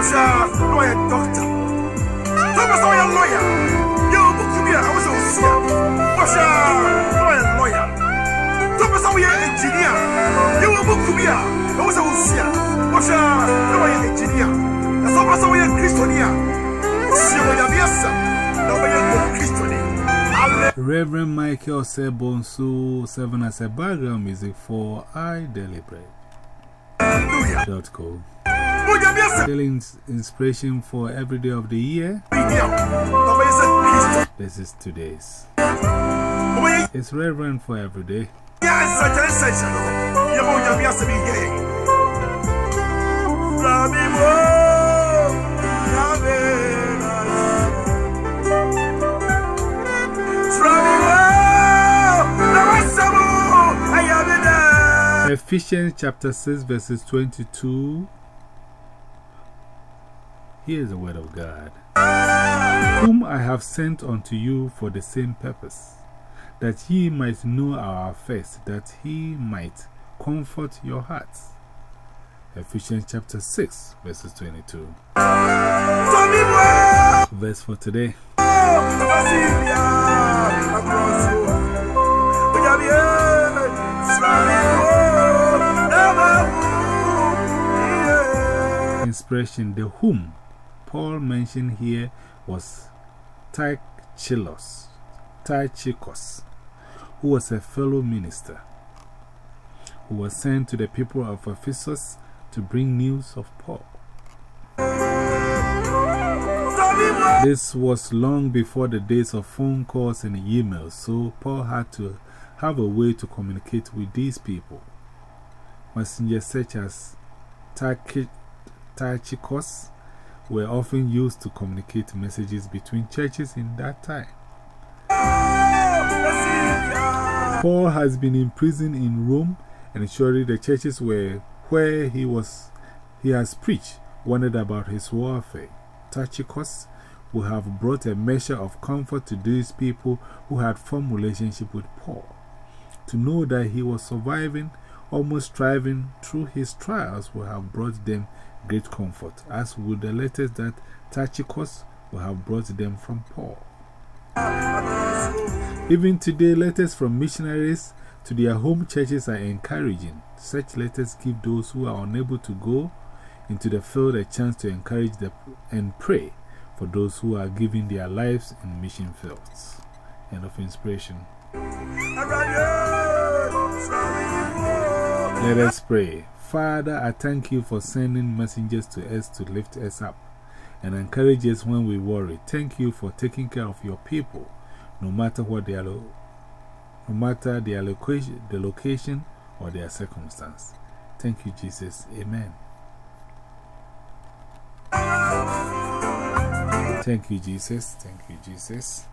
was lawyer doctor. Thomas was lawyer. Yo, Bukumia, I was a seer. Was a lawyer lawyer. Thomas was engineer. Yo, Bukumia, I was a seer. Was a lawyer engineer. That's all was a Christiania. Sio Yaviasa. No way. Reverend Michael Sebonso serving as a background music for I Deliberate. iDeliberate.co. Daily inspiration for every day of the year. This is today's. It's Reverend for every day. Ephesians chapter 6, verses 22. Here is the word of God. Whom I have sent unto you for the same purpose, that ye might know our affairs, that he might comfort your hearts. Ephesians chapter 6, verses 22. Verse for today. Inspiration The whom Paul mentioned here was Tychicus, Tychicus, who was a fellow minister who was sent to the people of Ephesus to bring news of Paul. This was long before the days of phone calls and emails, so Paul had to have a way to communicate with these people. Messengers such as Tychicus were often used to communicate messages between churches in that time. Paul has been imprisoned in Rome, and surely the churches were where he, was, he has preached wondered about his warfare. Tychicus would have brought a measure of comfort to these people who had formed relationship with Paul. To know that he was surviving, almost thriving through his trials would have brought them great comfort, as would the letters that Tychicus would have brought them from Paul. Even today, letters from missionaries to their home churches are encouraging. Such letters give those who are unable to go into the field a chance to encourage the, and pray for those who are giving their lives in mission fields. End of inspiration. Let us pray. Father, I thank you for sending messengers to us to lift us up and encourage us when we worry. Thank you for taking care of your people, no matter what their, no matter their location, the location or their circumstance. Thank you, Jesus. Amen. Thank you, Jesus. Thank you, Jesus.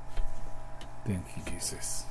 Thank you, Jesus.